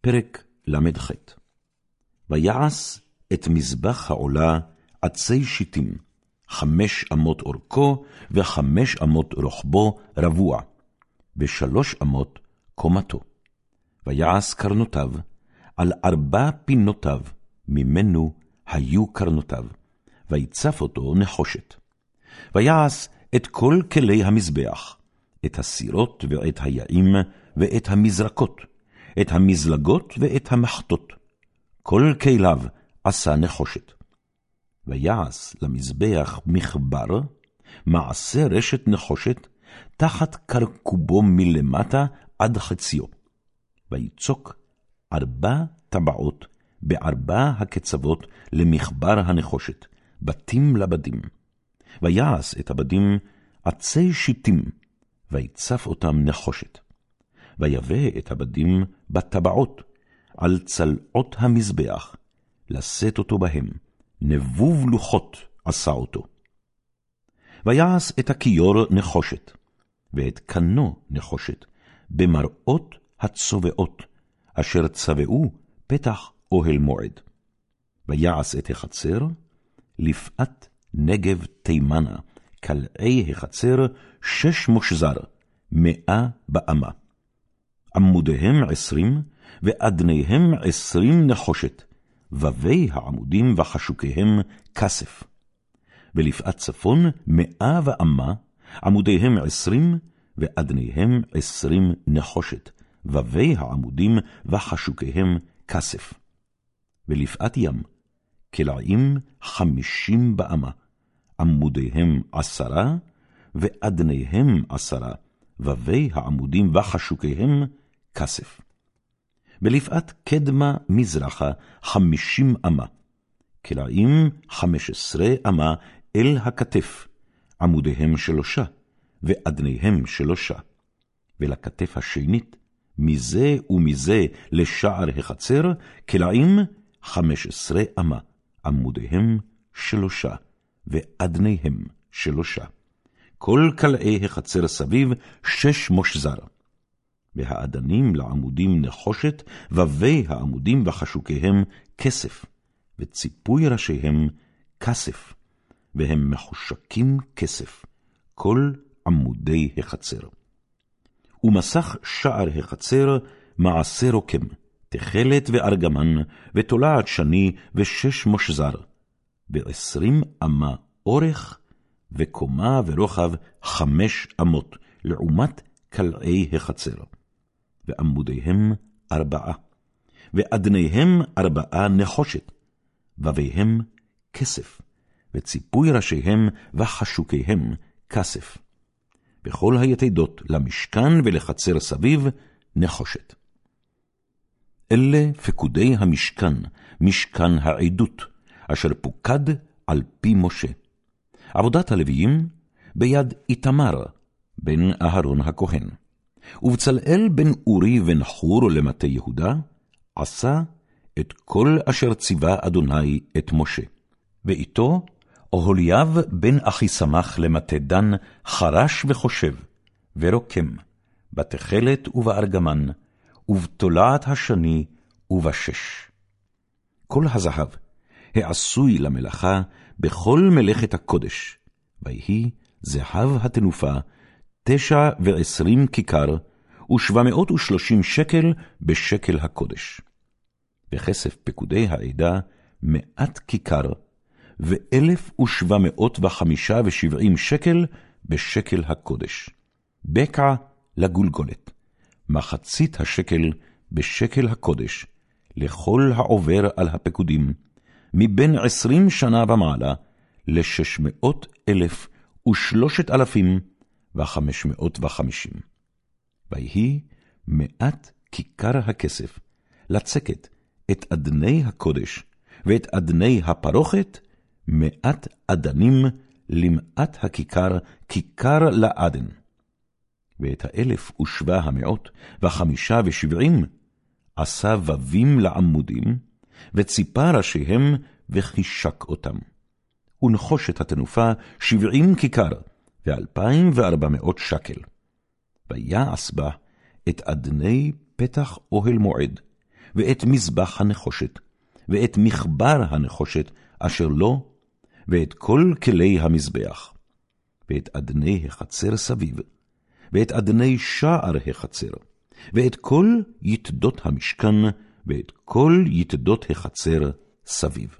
פרק ל"ח ויעש את מזבח העולה עצי שיטים, חמש אמות אורכו וחמש אמות רוחבו רבוע, ושלוש אמות קומתו. ויעש קרנותיו על ארבע פינותיו, ממנו היו קרנותיו, ויצף אותו נחושת. ויעש את כל כלי המזבח, את הסירות ואת היעים ואת המזרקות, את המזלגות ואת המחטות. כל כליו עשה נחושת. ויעש למזבח מחבר, מעשה רשת נחושת, תחת קרקובו מלמטה עד חציו. ויצוק ארבע טבעות בארבע הקצוות למחבר הנחושת, בתים לבדים. ויעש את הבדים עצי שיטים, ויצף אותם נחושת. ויבא את הבדים בטבעות, על צלעות המזבח, לשאת אותו בהם, נבוב לוחות עשה אותו. ויעש את הכיור נחושת, ואת קנו נחושת, במראות הצובעות, אשר צבעו פתח אוהל מועד. ויעש את החצר, לפאת נגב תימנה, כלאי החצר שש מושזר, מאה באמה. עמודיהם עשרים, ואדניהם עשרים נחושת, ובי העמודים וחשוקיהם כסף. ולפאת צפון מאה ואמה, עמודיהם עשרים, ואדניהם עשרים נחושת, ובי העמודים וחשוקיהם כסף. ולפאת ים, כלאים חמישים באמה, עמודיהם עשרה, ואדניהם עשרה, ובי העמודים וחשוקיהם כסף. ולפאת קדמה מזרחה חמישים אמה, כלאים חמש עשרה אמה אל הכתף, עמודיהם שלושה, ואדניהם שלושה. ולכתף השנית, מזה ומזה לשער החצר, כלאים חמש עשרה אמה, עמודיהם שלושה, ואדניהם שלושה. כל כלאי החצר סביב שש מושזר. והאדנים לעמודים נחושת, ובי העמודים וחשוקיהם כסף, וציפוי ראשיהם כסף, והם מחושקים כסף, כל עמודי החצר. ומסך שער החצר מעשה רוקם, תכלת וארגמן, ותולעת שני ושש מושזר, ועשרים אמה אורך, וקומה ורוחב חמש אמות, לעומת כלאי החצר. ועמודיהם ארבעה, ואדניהם ארבעה נחושת, וביהם כסף, וציפוי ראשיהם וחשוקיהם כסף. בכל היתדות למשכן ולחצר סביב נחושת. אלה פקודי המשכן, משכן העדות, אשר פוקד על פי משה. עבודת הלוויים ביד איתמר, בן אהרון הכהן. ובצלאל בן אורי בן חור למטה יהודה, עשה את כל אשר ציווה אדוני את משה. ואיתו אהוליאב בן אחיסמך למטה דן, חרש וחושב, ורוקם, בתכלת ובארגמן, ובתולעת השני ובשש. כל הזהב, העשוי למלאכה בכל מלאכת הקודש, ויהי זהב התנופה תשע ועשרים כיכר, ושבע מאות ושלושים שקל בשקל הקודש. וכסף פקודי העדה מעט כיכר, ואלף ושבע מאות וחמישה ושבעים שקל בשקל הקודש. בקע לגולגולת, מחצית השקל בשקל הקודש, לכל העובר על הפקודים, מבין עשרים שנה ומעלה, לשש מאות אלף ושלושת אלפים וחמש מאות וחמישים. ויהי מעט כיכר הכסף, לצקת את אדני הקודש ואת אדני הפרוכת, מעט אדנים למעט הכיכר, כיכר לאדן. ואת האלף ושבע המאות וחמישה ושבעים, עשה ווים לעמודים, וציפה ראשיהם וחישק אותם. ונחושת התנופה שבעים כיכר, ואלפיים וארבע מאות שקל. ויעש בה את אדני פתח אוהל מועד, ואת מזבח הנחושת, ואת מכבר הנחושת אשר לו, ואת כל כלי המזבח, ואת אדני החצר סביב, ואת אדני שער החצר, ואת כל יתדות המשכן, ואת כל יתדות החצר סביב.